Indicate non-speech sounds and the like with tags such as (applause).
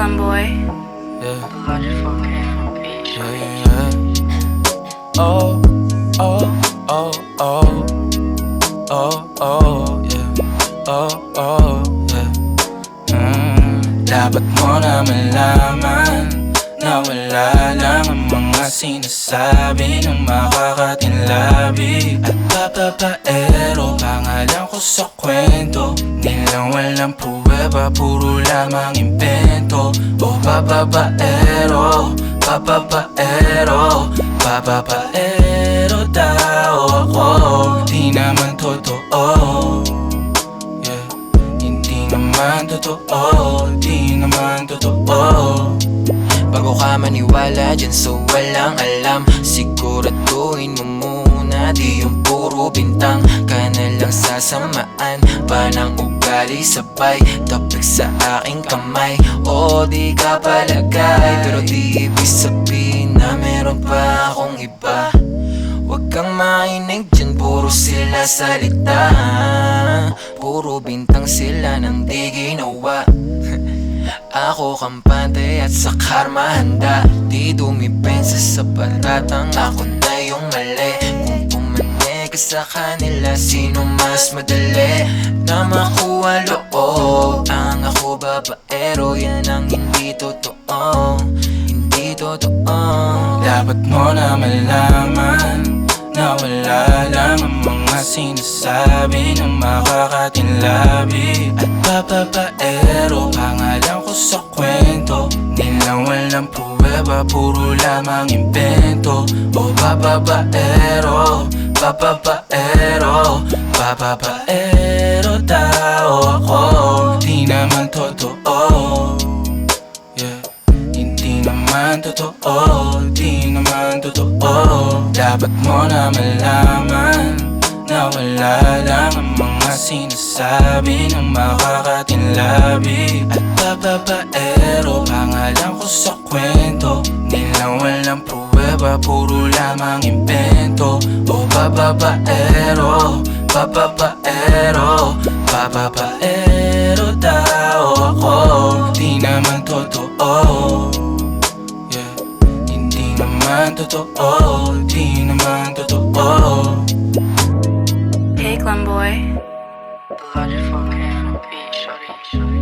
Brooklyn boy. Yeah. Yeah, yeah. Oh, oh, oh, oh. Oh, oh, yeah. Oh, oh, yeah. Mm, dapat mo na malaman na wala lang ang mga sinasabi ng makakatinlabi At papapaero, pangalan ko sa kwento Nilang walang pruweba, puro lamang impento O papapaero, papapaero Papapaero daw ako. Di naman totoo. Yeah, hindi naman totoo Di naman totoo. Bago ka maniwala dyan so walang alam. Siguraduhin mo muna Di yung puro bintang Ka na lang sasamaan. Pa ng ugali sabay Tapik sa aking kamay. O di ka palagay. Pero di ibig sabihin na meron pa akong iba. Huwag kang mainig dyan, puro sila salita. Puro bintang sila nang di ginawa. (laughs) Ako kampante at sa karma handa. Di dumipensa sa patatang ako na sa kanila Sino mas madali na makuha loob? Ang ako babaero yan ang hindi totoo. Hindi totoo. Dapat mo na malaman Na wala lang ang mga sinasabi ng makakatinlabi At papapaero, pangalan ko sa kwento. Nilang walang pruweba, puro lamang impento O papapaero, papapaero Papapaero daw ako. Di naman totoo. Yeah. Hindi naman totoo, di naman totoo. Dapat mo na malaman Na wala lang ang mga sinasabi ng makakatinlabi At papapaero, pangalan ko sa kwento. Nilang walang pruweba, puro lamang impento Pababaero, pababaero Pababaero daw ako. Di naman totoo. Yeah. Hindi naman totoo. Di naman totoo. Hey, Glamboy Love you, fucking bitch, shorty, shorty